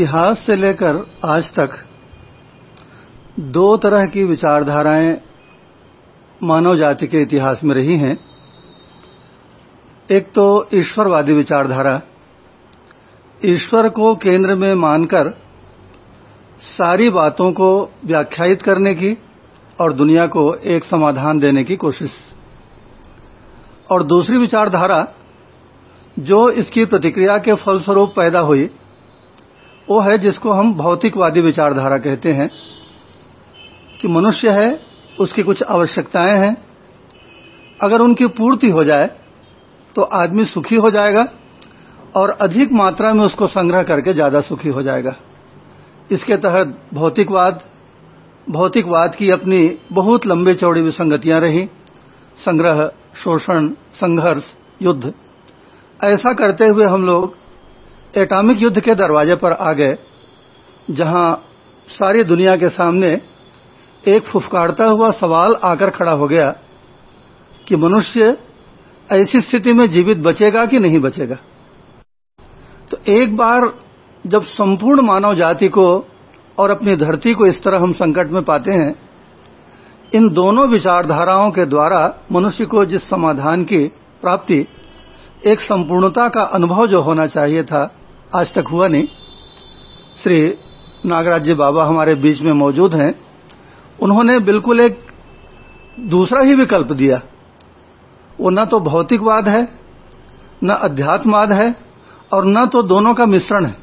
इतिहास से लेकर आज तक दो तरह की विचारधाराएँ मानव जाति के इतिहास में रही हैं। एक तो ईश्वरवादी विचारधारा। ईश्वर को केंद्र में मानकर सारी बातों को व्याख्यायित करने की और दुनिया को एक समाधान देने की कोशिश। और दूसरी विचारधारा, जो इसकी प्रतिक्रिया के फलस्वरूप पैदा हुई वो है जिसको हम भौतिकवादी विचारधारा कहते हैं कि मनुष्य है, उसकी कुछ आवश्यकताएँ हैं। अगर उनकी पूर्ति हो जाए तो आदमी सुखी हो जाएगा और अधिक मात्रा में उसको संग्रह करके ज़्यादा सुखी हो जाएगा। इसके तहत भौतिकवाद भौतिकवाद की अपनी बहुत लंबे चौड़ी विसंगतियाँ रही। संग्रह, शोषण, संघर्ष, युद्ध, ऐसा करते हुए हम लोग एटॉमिक युद्ध के दरवाजे पर आ गए, जहाँ सारी दुनिया के सामने एक फुफकारता हुआ सवाल आकर खड़ा हो गया कि मनुष्य ऐसी स्थिति में जीवित बचेगा कि नहीं बचेगा। तो एक बार जब संपूर्ण मानव जाति को और अपनी धरती को इस तरह हम संकट में पाते हैं, इन दोनों विचारधाराओं के द्वारा मनुष्य को जिस समाधान की प्राप्ति, एक संपूर्णता का अनुभव जो होना चाहिए था आज तक हुआ नहीं। श्री नागराज जी बाबा हमारे बीच में मौजूद हैं। उन्होंने बिल्कुल एक दूसरा ही विकल्प दिया। वो न तो भौतिकवाद है, न अध्यात्मवाद है, और न तो दोनों का मिश्रण है,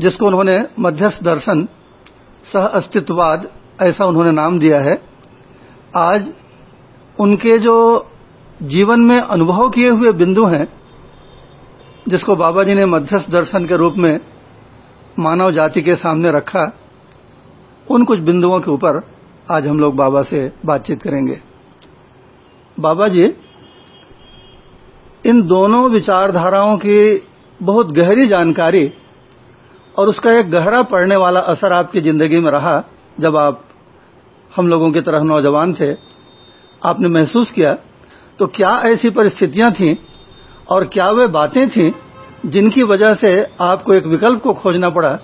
जिसको उन्होंने मध्यस्थ दर्शन, सह अस्तित्ववाद ऐसा उन्होंने नाम दिया है। आज उनके जो जीवन में अनुभव किए हुए बिंदु हैं जिसको बाबा जी ने मध्यस्थ दर्शन के रूप में मानव जाति के सामने रखा, उन कुछ बिंदुओं के ऊपर आज हम लोग बाबा से बातचीत करेंगे। बाबा जी, इन दोनों विचारधाराओं की बहुत गहरी जानकारी और उसका एक गहरा पड़ने वाला असर आपकी ज़िंदगी में रहा जब आप हम लोगों की तरह नौजवान थे। आपने महसूस किया तो क्या ऐसी परिस्थितियाँ थीं और क्या वे बातें थीं जिनकी वजह से आपको एक विकल्प को खोजना पड़ा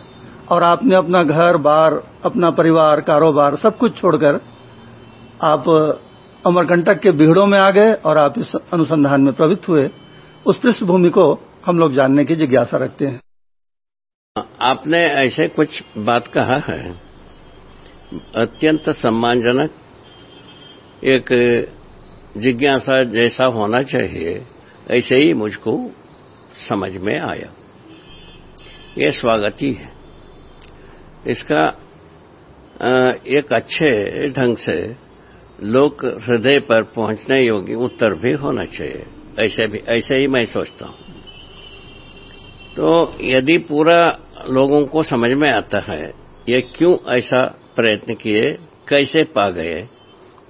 और आपने अपना घर, बार, अपना परिवार, कारोबार सब कुछ छोड़कर आप अमरकंटक के बिहड़ों में आ गए और आप इस अनुसंधान में प्रवृत्त हुए। उस पृष्ठभूमि को हम लोग जानने की जिज्ञासा रखते हैं। आपने ऐसे कुछ बात कहा है। अत्यंत सम्मानजनक एक जिज्ञासा जैसा होना चाहिए। ऐसे ही मुझको समझ में आया। ये स्वागत ही। इसका एक अच्छे ढंग से लोक हृदय पर पहुँचने योग्य उत्तर भी होना चाहिए। ऐसे भी, ऐसे ही मैं सोचता हूँ। तो यदि पूरा लोगों को समझ में आता है, ये क्यों ऐसा प्रयत्न किए, कैसे पा गए,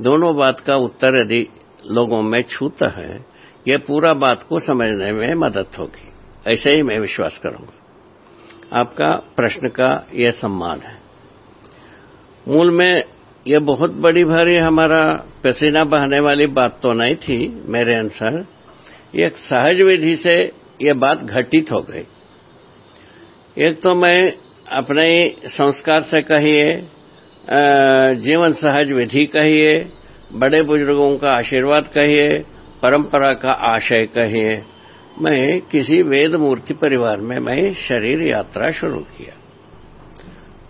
दोनों बात का उत्तर यदि लोगों में छूता है ये पूरा बात को समझने में मदद होगी। ऐसे ही मैं विश्वास करूँगा। आपका प्रश्न का यह सम्मान है। मूल में यह बहुत बड़ी भारी हमारा पसीना बहाने वाली बात तो नहीं थी मेरे अनुसार। एक सहज विधि से ये बात घटित हो गई। एक तो मैं अपने संस्कार से कहिए जीवन सहज विधि कहिए, बड़े बुज़ुर्गों का आशीर्वाद कहिए परंपरा का आशय कहिए मैं किसी वेद मूर्ति परिवार में, मैं शरीर यात्रा शुरू किया।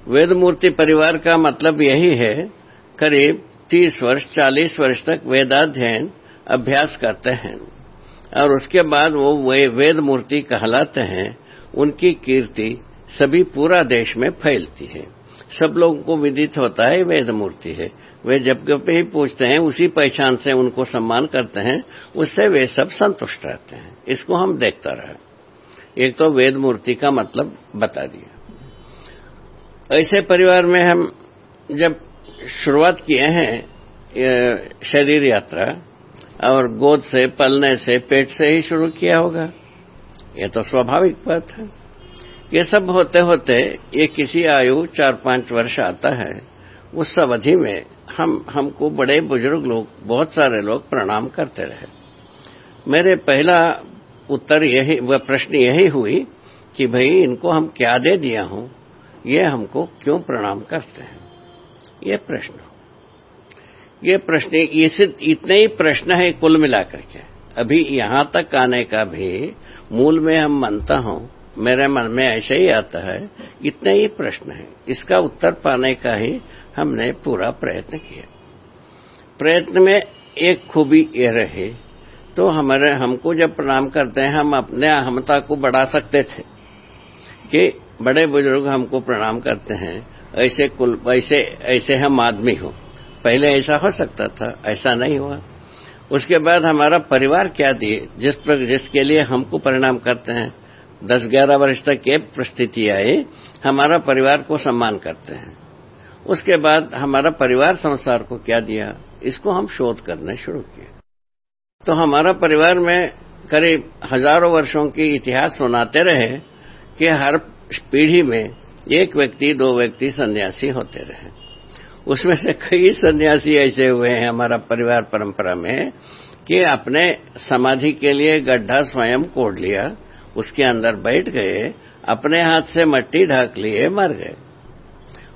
वेद मूर्ति परिवार का मतलब यही है, करीब 30 वर्ष 40 वर्ष तक वेदाध्ययन अभ्यास करते हैं, और उसके बाद वो वे वेद मूर्ति कहलाते हैं, उनकी कीर्ति सभी पूरा देश में फैलती है। सब लोगों को विदित होता है, वेद मूर्ति है। वे जब जब ही पूछते हैं, उसी पहचान से उनको सम्मान करते हैं, उससे वे सब संतुष्ट रहते हैं। इसको हम देखता रहे। एक तो वेद मूर्ति का मतलब बता दिया। ऐसे परिवार में हम जब शुरुआत किए हैं शरीर यात्रा, और गोद से, पलने से, पेट से ही शुरू किया होगा। ये तो स्वाभाविक बात है। ये सब होते होते ये किसी आयु चार पाँच वर्ष आता है। उस अवधि में हम, हमको बड़े बुज़ुर्ग लोग, बहुत सारे लोग प्रणाम करते रहे। मेरे पहला उत्तर यही, वह प्रश्न यही हुई कि भाई, इनको हम क्या दे दिया हूँ? ये हमको क्यों प्रणाम करते हैं? ये प्रश्न। ये प्रश्न, ये सिर्फ़ इतने ही प्रश्न है कुल मिलाकर के। अभी यहाँ तक आने का भी मूल में हम मानता हूँ मेरे मन में ऐसे ही आता है, इतने ही प्रश्न है। इसका उत्तर पाने का ही हमने पूरा प्रयत्न किया। प्रयत्न में एक खूबी ये रहे तो हमारे, हमको जब प्रणाम करते हैं, हम अपने अहमता को बढ़ा सकते थे कि बड़े बुज़ुर्ग हमको प्रणाम करते हैं, ऐसे कुल, ऐसे ऐसे हम आदमी हो। पहले ऐसा हो सकता था, ऐसा नहीं हुआ। उसके बाद हमारा परिवार क्या दिए, जिस पर, जिसके लिए हमको परिणाम करते हैं दस ग्यारह वर्ष तक ये परिस्थिति आई, हमारा परिवार को सम्मान करते हैं। उसके बाद हमारा परिवार संसार को क्या दिया? इसको हम शोध करने शुरू किए। तो हमारा परिवार में करीब हज़ारों वर्षों की इतिहास सुनाते रहे कि हर पीढ़ी में एक व्यक्ति, दो व्यक्ति सन्यासी होते रहे। उसमें से कई सन्यासी ऐसे हुए हैं हमारा परिवार परंपरा में कि अपने समाधि के लिए गड्ढा स्वयं कोड़ लिया उसके अंदर बैठ गए, अपने हाथ से मट्टी ढक लिए, मर गए।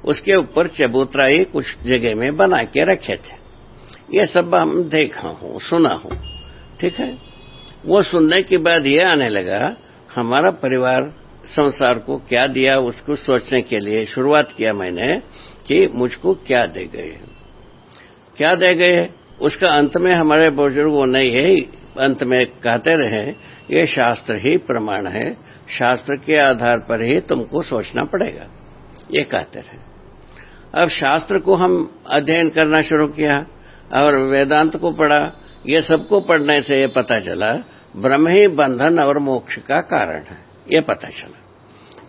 उसके ऊपर चबूतरा ही कुछ जगह में बना के रखे थे। ये सब हम देखा हूँ, सुना हूँ। ठीक है? वो सुनने के बाद ये आने लगा, हमारा परिवार संसार को क्या दिया, उसको सोचने के लिए शुरुआत किया मैंने कि मुझको क्या दे गए क्या दे गए उसका अंत में हमारे बुज़ुर्गों ने यही अंत में कहते रहे ये शास्त्र ही प्रमाण है। शास्त्र के आधार पर ही तुमको सोचना पड़ेगा। ये कहते रहे। अब शास्त्र को हम अध्ययन करना शुरू किया और वेदांत को पढ़ा। ये सबको पढ़ने से ये पता चला, ब्रह्म ही बंधन और मोक्ष का कारण है। ये पता चला।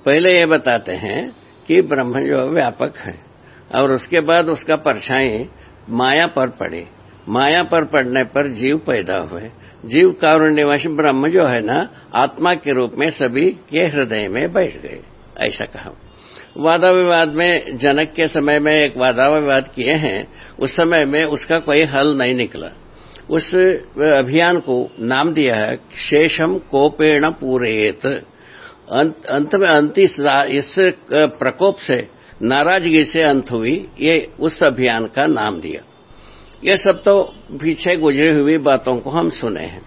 पहले ये बताते हैं कि ब्रह्म जो व्यापक है और उसके बाद उसका परछाई माया पर पड़े। माया पर पड़ने पर जीव पैदा हुए। जीव कारुण्यवश ब्रह्म जो है ना आत्मा के रूप में सभी के हृदय में बैठ गए। ऐसा कहा। वादा विवाद में जनक के समय में एक वादा विवाद किए हैं उस समय में उसका कोई हल नहीं निकला। उस अभियान को नाम दिया है शेषम कोपेण पूरेत अंत, अंत में अंत इस प्रकोप से नाराज़गी से अंत हुई ये उस अभियान का नाम दिया। ये सब तो पीछे गुजरी हुई बातों को हम सुने हैं।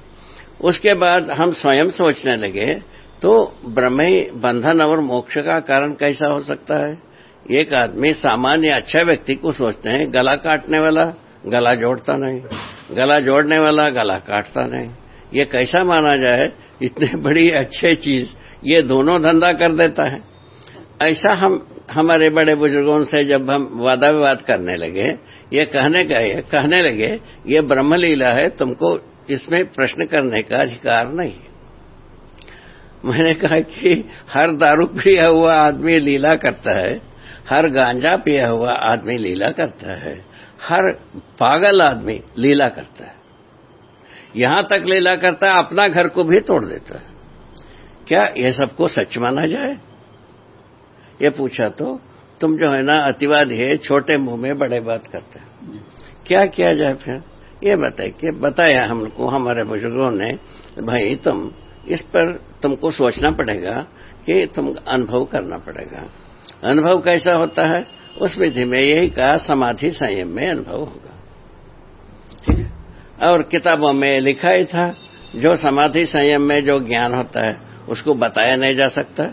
उसके बाद हम स्वयं सोचने लगे तो ब्रह्म बंधन और मोक्ष का कारण कैसा हो सकता है? एक आदमी सामान्य अच्छा व्यक्ति को सोचते हैं, गला काटने वाला गला जोड़ता नहीं, गला जोड़ने वाला गला काटता नहीं। ये कैसा माना जाए, इतने बड़ी अच्छी चीज़, ये दोनों धंधा कर देता है। ऐसा हम, हमारे बड़े बुज़ुर्गों से जब हम वादा विवाद करने लगे, ये कहने का कहने लगे, ये ब्रह्मलीला है, तुमको इसमें प्रश्न करने का अधिकार नहीं मैंने कहा कि हर दारू पिया हुआ आदमी लीला करता है, हर गांजा पिया हुआ आदमी लीला करता है, हर पागल आदमी लीला करता है। यहाँ तक लीला करता है अपना घर को भी तोड़ देता है। क्या ये सबको सच माना जाए? ये पूछा तो तुम जो है ना अतिवाद है छोटे मुँह में बड़े बात करते हैं। क्या किया जाए फिर? ये बताए कि बताया हमको हमारे बुज़ुर्गों ने भाई तुम इस पर तुमको सोचना पड़ेगा कि तुम अनुभव करना पड़ेगा। अनुभव कैसा होता है? उस विधि में यही कहा समाधि संयम में अनुभव होगा। ठीक है? और किताबों में लिखा ही था जो समाधि संयम में जो ज्ञान होता है उसको बताया नहीं जा सकता।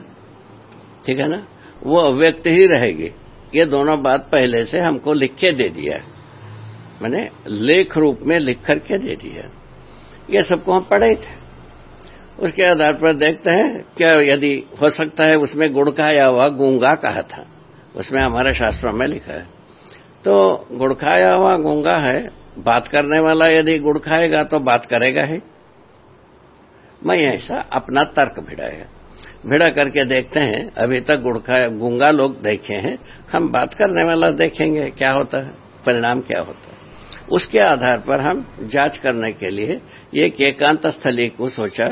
ठीक है ना? वो अव्यक्त ही रहेगी। ये दोनों बात पहले से हमको लिख के दे दिया मैंने लेख रूप में लिख करके दे दिया ये सबको हम पढ़े थे। उसके आधार पर देखते हैं, क्या यदि हो सकता है उसमें गुड़ खाया हुआ गूँगा कहा था। उसमें हमारे शास्त्रों में लिखा है। तो गुड़ खाया हुआ गूँगा है, बात करने वाला यदि गुड़ खाएगा तो बात करेगा ही। मैं ऐसा अपना तर्क भिड़ाएगा भिड़ा करके देखते हैं, अभी तक गुड़ गुंगा लोग देखे हैं, हम बात करने वाला देखेंगे क्या होता है, परिणाम क्या होता है। उसके आधार पर हम जाँच करने के लिए एक एकांत स्थली को सोचा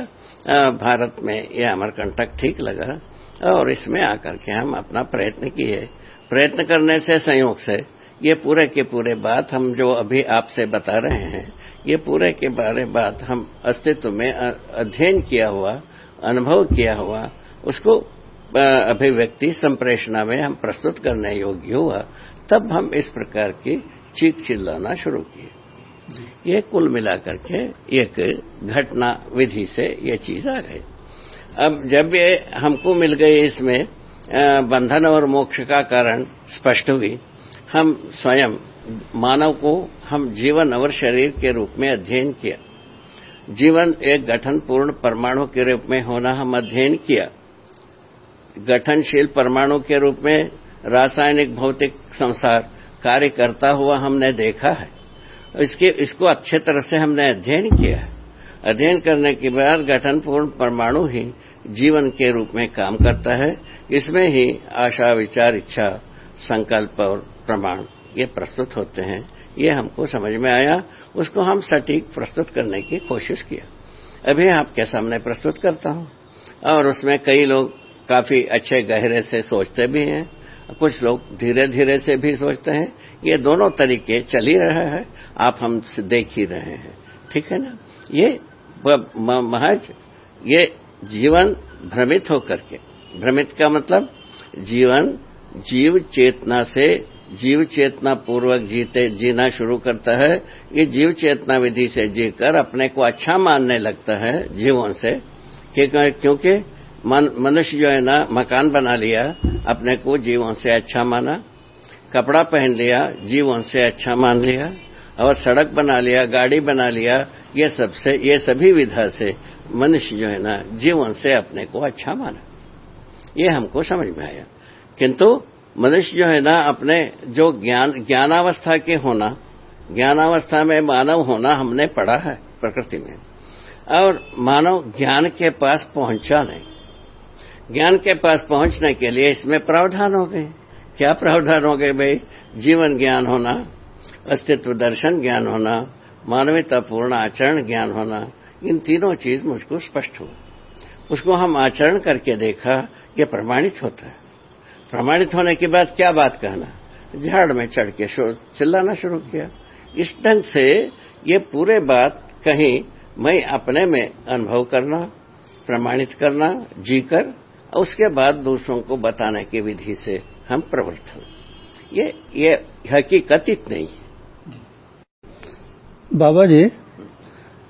भारत में ये अमरकंटक ठीक लगा, और इसमें आकर के हम अपना प्रयत्न किए। प्रयत्न करने से, संयोग से, ये पूरे के पूरे बात हम जो अभी आपसे बता रहे हैं, ये पूरे के बारे बात हम अस्तित्व में अध्ययन किया हुआ अनुभव किया हुआ उसको अभिव्यक्ति संप्रेषणा में हम प्रस्तुत करने योग्य हुआ तब हम इस प्रकार की चीख चिल्लाना शुरू किए। ये कुल मिलाकर के एक घटना विधि से ये चीज़ आ गई। अब जब ये हमको मिल गई इसमें बंधन और मोक्ष का कारण स्पष्ट हुई हम स्वयं मानव को हम जीवन और शरीर के रूप में अध्ययन किया। जीवन एक गठनपूर्ण परमाणु के रूप में होना हम अध्ययन किया। गठनशील परमाणु के रूप में रासायनिक भौतिक संसार कार्य करता हुआ हमने देखा है। इसके, इसको अच्छे तरह से हमने अध्ययन किया है। अध्ययन करने के बाद गठनपूर्ण परमाणु ही जीवन के रूप में काम करता है। इसमें ही आशा, विचार, इच्छा, संकल्प और प्रमाण ये प्रस्तुत होते हैं, ये हमको समझ में आया, उसको हम सटीक प्रस्तुत करने की कोशिश किया। अभी आपके सामने प्रस्तुत करता हूँ। और उसमें कई लोग काफ़ी अच्छे गहरे से सोचते भी हैं, कुछ लोग धीरे धीरे से भी सोचते हैं। ये दोनों तरीके चल ही रहे हैं, आप हम देख ही रहे हैं। ठीक है ना? ये महज, ये जीवन भ्रमित होकर के, भ्रमित का मतलब जीवन जीव चेतना से जीव चेतना पूर्वक जीते, जीना शुरू करता है। ये जीव चेतना विधि से जीकर अपने को अच्छा मानने लगता है जीवों से। क्योंकि मनुष्य जो है ना, मकान बना लिया, अपने को जीवों से अच्छा माना। कपड़ा पहन लिया जीवों से अच्छा मान लिया। और सड़क बना लिया, गाड़ी बना लिया, ये सबसे, ये सभी विधा से मनुष्य जो है ना, जीवन से अपने को अच्छा माना। ये हमको समझ में आया। किंतु मनुष्य जो है ना, अपने जो ज्ञान, ज्ञानावस्था के होना, ज्ञानावस्था में मानव होना हमने पढ़ा है प्रकृति में। और मानव ज्ञान के पास पहुँचा नहीं। ज्ञान के पास पहुँचने के लिए इसमें प्रावधान हो गए। क्या प्रावधान हो गए भाई? जीवन ज्ञान होना, अस्तित्व दर्शन ज्ञान होना मानवीयतापूर्ण आचरण ज्ञान होना, इन तीनों चीज़ मुझको स्पष्ट हुआ उसको हम आचरण करके देखा, ये प्रमाणित होता है। प्रमाणित होने के बाद क्या बात कहना? झाड़ में चढ़ के चिल्लाना शुरू किया। इस ढंग से ये पूरे बात कहीं मैं अपने में अनुभव करना, प्रमाणित करना, जीकर, और उसके बाद दूसरों को बताने की विधि से हम प्रवृत्त हुए ये ये हकीकत नहीं है। बाबा जी,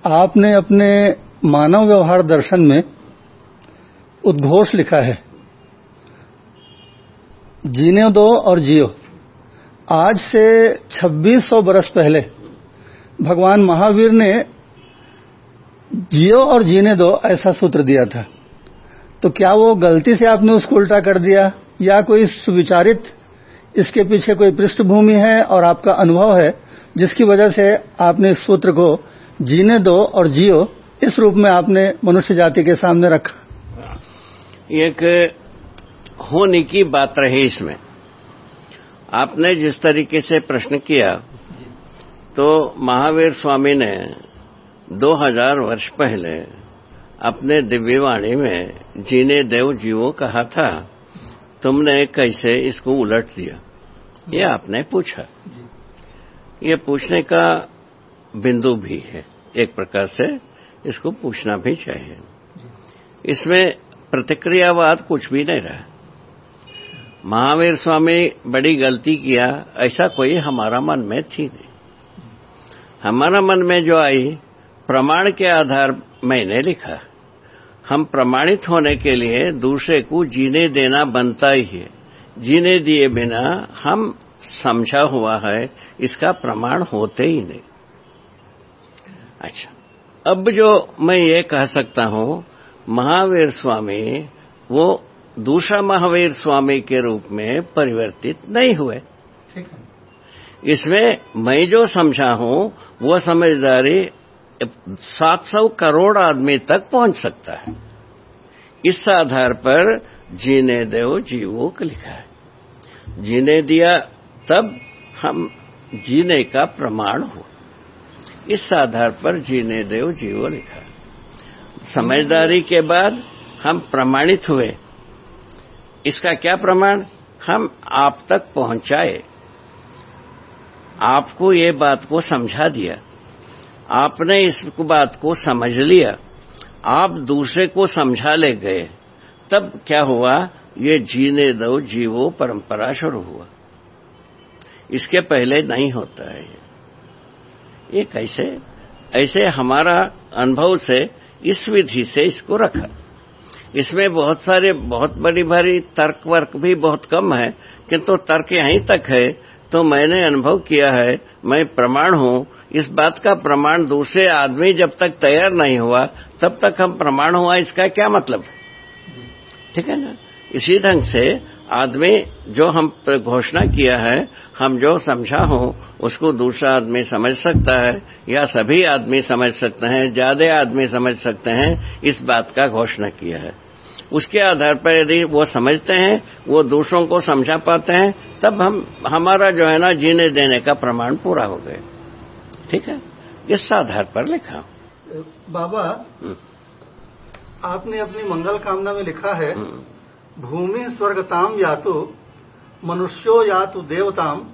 आपने अपने मानव व्यवहार दर्शन में उद्घोष लिखा है। जीने दो और जियो। आज से 2600 बरस पहले भगवान महावीर ने जियो और जीने दो ऐसा सूत्र दिया था। तो क्या वो गलती से आपने उसको उल्टा कर दिया या कोई सुविचारित इसके पीछे कोई पृष्ठभूमि है और आपका अनुभव है जिसकी वजह से आपने इस सूत्र को जीने दो और जियो इस रूप में आपने मनुष्य जाति के सामने रखा? एक होने की बात रही इसमें। आपने जिस तरीके से प्रश्न किया तो महावीर स्वामी ने 2000 वर्ष पहले अपने दिव्यवाणी में जीने देव जीवो कहा था, तुमने कैसे इसको उलट दिया? ये आपने पूछा। ये पूछने का बिंदु भी है। एक प्रकार से इसको पूछना भी चाहिए। इसमें प्रतिक्रियावाद कुछ भी नहीं रहा। महावीर स्वामी बड़ी गलती किया, ऐसा कोई हमारा मन में थी नहीं। हमारा मन में जो आई, प्रमाण के आधार मैंने लिखा। हम प्रमाणित होने के लिए दूसरे को जीने देना बनता ही है। जीने दिए बिना हम समझा हुआ है, इसका प्रमाण होते ही नहीं। अच्छा अब जो मैं ये कह सकता हूँ, महावीर स्वामी, वो दूसरा महावीर स्वामी के रूप में परिवर्तित नहीं हुए। इसमें मैं जो समझा हूँ वो समझदारी सात सौ करोड़ आदमी तक पहुँच सकता है। इस आधार पर जीने देव जीवो को लिखा है। जीने दिया तब हम जीने का प्रमाण हो इस आधार पर जीने देव जीवो लिखा समझदारी के बाद हम प्रमाणित हुए। इसका क्या प्रमाण? हम आप तक पहुँचाए। आपको ये बात को समझा दिया। आपने इस बात को समझ लिया। आप दूसरे को समझा ले गए। तब क्या हुआ? ये जीने दो जीवो परंपरा शुरू हुआ। इसके पहले नहीं होता है ये। कैसे? ऐसे हमारा अनुभव से, इस विधि से इसको रखा। इसमें बहुत सारे, बहुत बड़ी भारी तर्क वर्क भी बहुत कम है किंतु तो तर्क यहीं तक है तो मैंने अनुभव किया है, मैं प्रमाण हूँ। इस बात का प्रमाण दूसरे आदमी जब तक तैयार नहीं हुआ, तब तक हम प्रमाण हुआ, इसका क्या मतलब? ठीक है ना? इसी ढंग से आदमी जो हम घोषणा किया है, हम जो समझा हो, उसको दूसरा आदमी समझ सकता है, या सभी आदमी समझ सकते हैं, ज़्यादा आदमी समझ सकते हैं, इस बात का घोषणा किया है। उसके आधार पर यदि वो समझते हैं वो दूसरों को समझा पाते हैं तब हम हमारा जो है ना जीने देने का प्रमाण पूरा हो गए ठीक है? इस आधार पर लिखा। बाबा आपने अपनी मंगल कामना में लिखा है भूमि स्वर्गताम या तो मनुष्यो या तो देवताम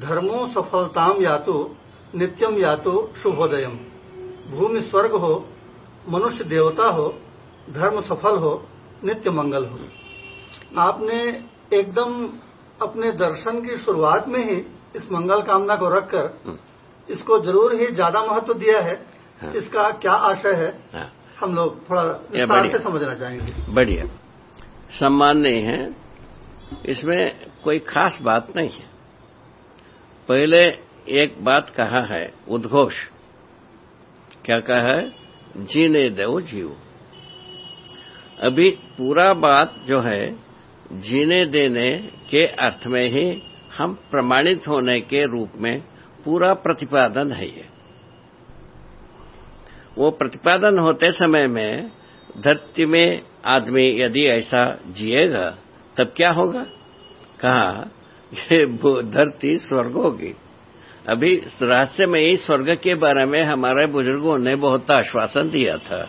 धर्मो सफलताम या तो नित्यम या तो शुभोदयम। भूमि स्वर्ग हो मनुष्य देवता हो धर्म सफल हो नित्य मंगल हो। आपने एकदम अपने दर्शन की शुरुआत में ही इस मंगल कामना को रखकर इसको ज़रूर ही ज़्यादा महत्व दिया है। हाँ। इसका क्या आशय है हाँ। हम लोग थोड़ा विस्तार से समझना चाहेंगे। बढ़िया। सम्मान नहीं है। इसमें कोई खास बात नहीं है। पहले एक बात कहा है उद्घोष। क्या कहा है? जीने दो जीव। अभी पूरा बात जो है, जीने देने के अर्थ में ही हम प्रमाणित होने के रूप में पूरा प्रतिपादन है ये। वो प्रतिपादन होते समय में धरती में आदमी यदि ऐसा जिएगा, तब क्या होगा? कहा धरती स्वर्ग होगी। अभी रहस्य में ही स्वर्ग के बारे में हमारे बुज़ुर्गों ने बहुत आश्वासन दिया था।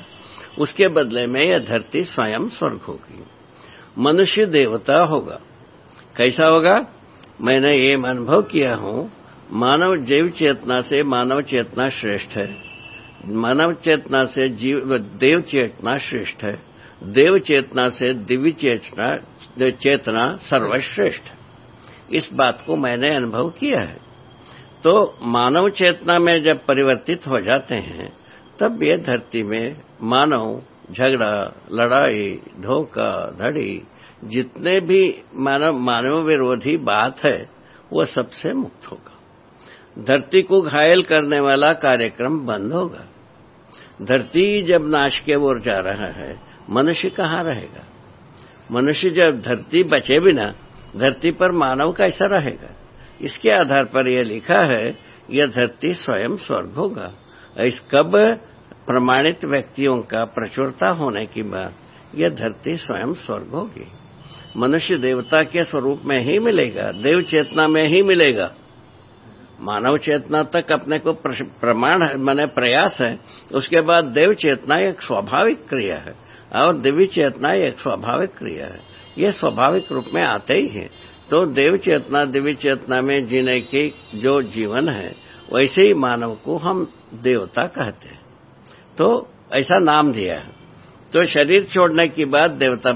उसके बदले में यह धरती स्वयं स्वर्ग होगी। मनुष्य देवता होगा। कैसा होगा? मैंने ये अनुभव किया हूँ, मानव जैव चेतना से मानव चेतना श्रेष्ठ है। मानव चेतना से जीव, देव चेतना श्रेष्ठ है। देव चेतना से दिव्य चेतना चेतना सर्वश्रेष्ठ इस बात को मैंने अनुभव किया है। तो मानव चेतना में जब परिवर्तित हो जाते हैं तब ये धरती में मानव, झगड़ा, लड़ाई, धोखा, धड़ी, जितने भी मानव मानव विरोधी बात है, वो सबसे मुक्त होगा। धरती को घायल करने वाला कार्यक्रम बंद होगा। धरती जब नाश के ओर जा रहा है, मनुष्य कहाँ रहेगा? मनुष्य जब धरती बचे बिना, धरती पर मानव कैसा रहेगा? इसके आधार पर यह लिखा है, यह धरती स्वयं स्वर्ग होगा। इस कब प्रमाणित व्यक्तियों का प्रचुरता होने की बात, यह धरती स्वयं स्वर्ग होगी। मनुष्य देवता के स्वरूप में ही मिलेगा, देव चेतना में ही मिलेगा। मानव चेतना तक अपने को प्रमाण मैंने प्रयास है, उसके बाद देव चेतना एक स्वाभाविक क्रिया है, और दिव्य चेतना एक स्वाभाविक क्रिया है। ये स्वाभाविक रूप में आते ही है। तो देव चेतना, दिव्य चेतना में जीने की जो जीवन है वैसे ही मानव को हम देवता कहते हैं। तो ऐसा नाम दिया है। तो शरीर छोड़ने के बाद देवता